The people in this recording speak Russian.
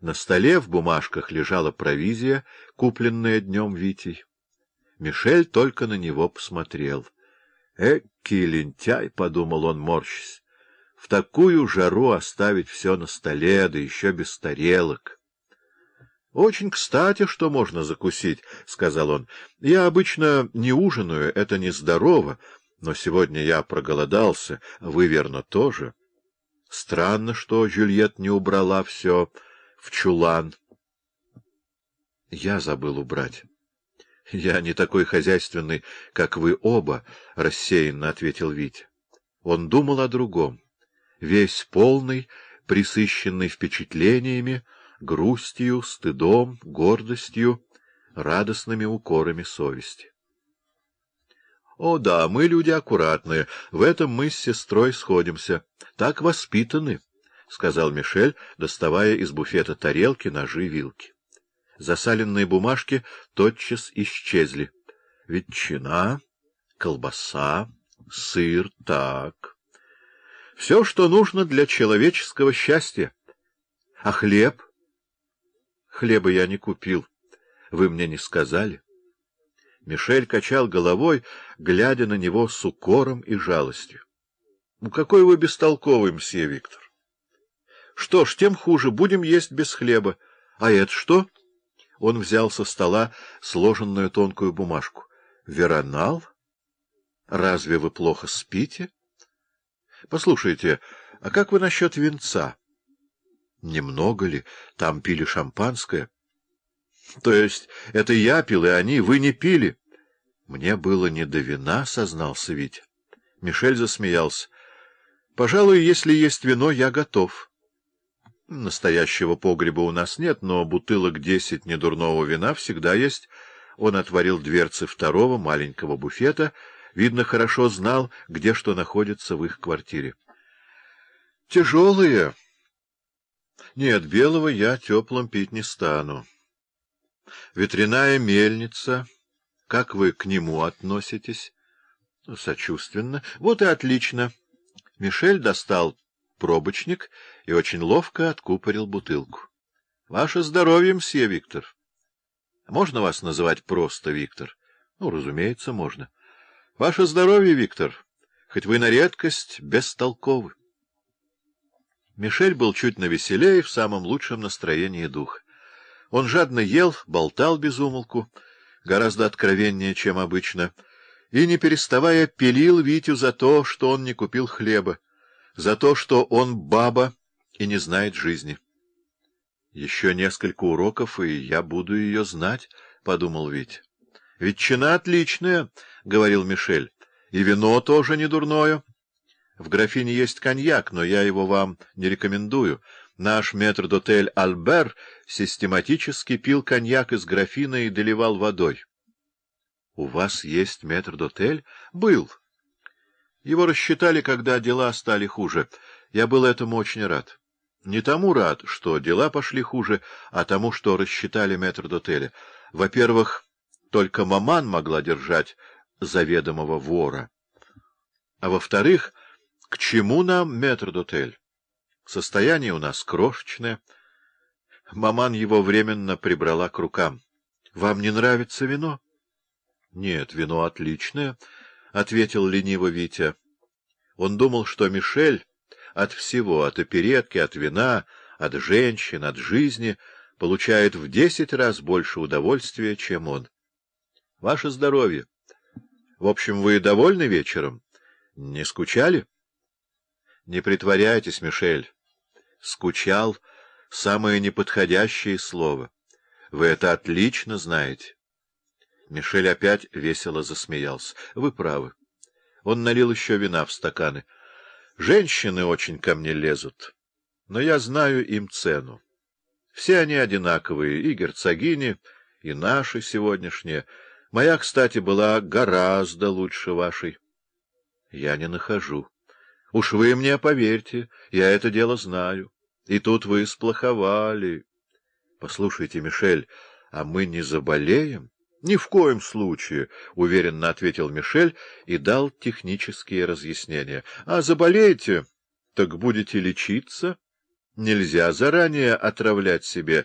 На столе в бумажках лежала провизия, купленная днем Витей. Мишель только на него посмотрел. «Экий лентяй!» — подумал он, морщись. «В такую жару оставить все на столе, да еще без тарелок». «Очень кстати, что можно закусить», — сказал он. «Я обычно не ужинаю, это нездорово, но сегодня я проголодался, вы, верно, тоже. Странно, что Жюльет не убрала все в чулан. Я забыл убрать. — Я не такой хозяйственный, как вы оба, — рассеянно ответил Витя. Он думал о другом. Весь полный, присыщенный впечатлениями, грустью, стыдом, гордостью, радостными укорами совести. О да, мы люди аккуратные, в этом мы с сестрой сходимся. Так воспитаны, — сказал Мишель, доставая из буфета тарелки, ножи, вилки. Засаленные бумажки тотчас исчезли. Ветчина, колбаса, сыр, так. Все, что нужно для человеческого счастья. А хлеб? Хлеба я не купил. Вы мне не сказали. Мишель качал головой, глядя на него с укором и жалостью. — Ну, какой вы бестолковый, мсье Виктор! — Что ж, тем хуже, будем есть без хлеба. А это что? Он взял со стола сложенную тонкую бумажку. — Веронал? Разве вы плохо спите? — Послушайте, а как вы насчет венца? — Немного ли? Там пили шампанское. —— То есть это я пил, и они, вы не пили? — Мне было не до вина, — сознался Витя. Мишель засмеялся. — Пожалуй, если есть вино, я готов. Настоящего погреба у нас нет, но бутылок десять недурного вина всегда есть. Он отворил дверцы второго маленького буфета. Видно, хорошо знал, где что находится в их квартире. — Тяжелые. — Нет, белого я теплым пить не стану. Ветряная мельница. Как вы к нему относитесь? Сочувственно. Вот и отлично. Мишель достал пробочник и очень ловко откупорил бутылку. Ваше здоровье, мсье Виктор. Можно вас называть просто Виктор? Ну, разумеется, можно. Ваше здоровье, Виктор, хоть вы на редкость бестолковы. Мишель был чуть навеселее в самом лучшем настроении духа. Он жадно ел, болтал без умолку, гораздо откровеннее, чем обычно, и, не переставая, пилил Витю за то, что он не купил хлеба, за то, что он баба и не знает жизни. — Еще несколько уроков, и я буду ее знать, — подумал Витя. — Ветчина отличная, — говорил Мишель, — и вино тоже не дурное. В графине есть коньяк, но я его вам не рекомендую. Наш метрдотель Альбер систематически пил коньяк из графина и доливал водой. — У вас есть метрдотель? — Был. Его рассчитали, когда дела стали хуже. Я был этому очень рад. Не тому рад, что дела пошли хуже, а тому, что рассчитали метрдотеля. Во-первых, только маман могла держать заведомого вора. А во-вторых, к чему нам метрдотель? Состояние у нас крошечное. Маман его временно прибрала к рукам. — Вам не нравится вино? — Нет, вино отличное, — ответил лениво Витя. Он думал, что Мишель от всего, от оперетки, от вина, от женщин, от жизни получает в десять раз больше удовольствия, чем он. — Ваше здоровье. В общем, вы довольны вечером? Не скучали? — Не притворяйтесь, Мишель. Скучал — самое неподходящее слово. Вы это отлично знаете. Мишель опять весело засмеялся. Вы правы. Он налил еще вина в стаканы. Женщины очень ко мне лезут, но я знаю им цену. Все они одинаковые, и герцогини, и наши сегодняшние. Моя, кстати, была гораздо лучше вашей. Я не нахожу. Уж вы мне поверьте, я это дело знаю. И тут вы сплоховали. Послушайте, Мишель, а мы не заболеем? — Ни в коем случае, — уверенно ответил Мишель и дал технические разъяснения. — А заболеете, так будете лечиться? — Нельзя заранее отравлять себе